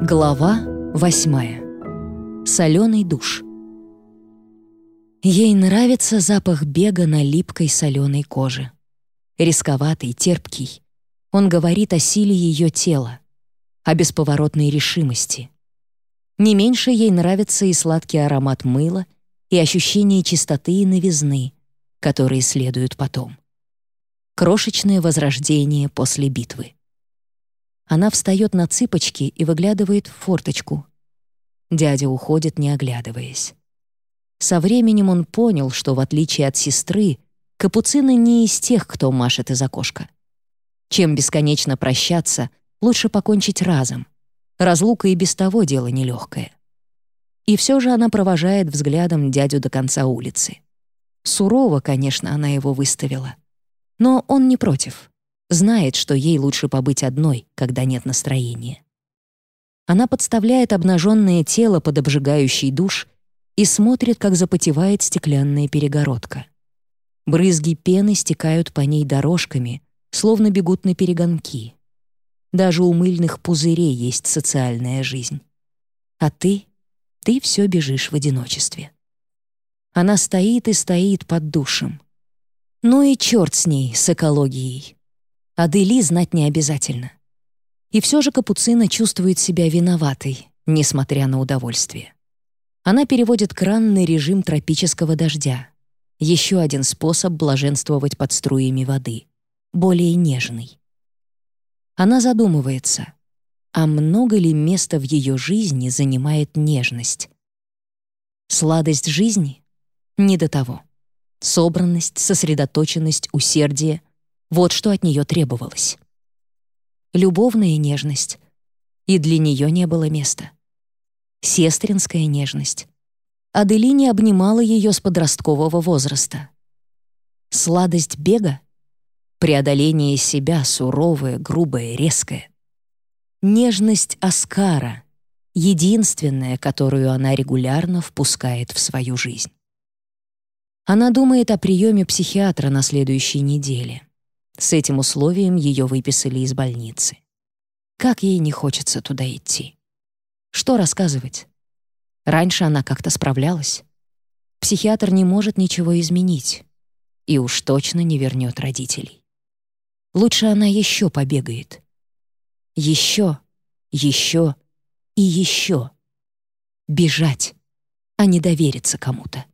Глава восьмая. Соленый душ. Ей нравится запах бега на липкой соленой коже. Рисковатый, терпкий. Он говорит о силе ее тела, о бесповоротной решимости. Не меньше ей нравится и сладкий аромат мыла, и ощущение чистоты и новизны, которые следуют потом. Крошечное возрождение после битвы. Она встает на цыпочки и выглядывает в форточку. Дядя уходит, не оглядываясь. Со временем он понял, что, в отличие от сестры, капуцины не из тех, кто машет из окошка. Чем бесконечно прощаться, лучше покончить разом. Разлука и без того дело нелегкое. И все же она провожает взглядом дядю до конца улицы. Сурово, конечно, она его выставила. Но он не против. Знает, что ей лучше побыть одной, когда нет настроения. Она подставляет обнаженное тело под обжигающий душ и смотрит, как запотевает стеклянная перегородка. Брызги пены стекают по ней дорожками, словно бегут на перегонки. Даже у мыльных пузырей есть социальная жизнь. А ты? Ты все бежишь в одиночестве. Она стоит и стоит под душем. Ну и черт с ней, с экологией. Адели знать не обязательно. И все же Капуцина чувствует себя виноватой, несмотря на удовольствие. Она переводит кран на режим тропического дождя. Еще один способ блаженствовать под струями воды. Более нежный. Она задумывается, а много ли места в ее жизни занимает нежность? Сладость жизни? Не до того. Собранность, сосредоточенность, усердие вот что от нее требовалось. Любовная нежность. И для нее не было места. Сестринская нежность. Аделине обнимала ее с подросткового возраста. Сладость бега. Преодоление себя суровое, грубое, резкое. Нежность Оскара — единственная, которую она регулярно впускает в свою жизнь. Она думает о приеме психиатра на следующей неделе. С этим условием ее выписали из больницы. Как ей не хочется туда идти. Что рассказывать? Раньше она как-то справлялась. Психиатр не может ничего изменить. И уж точно не вернет родителей. Лучше она еще побегает. Еще, еще и еще. Бежать, а не довериться кому-то.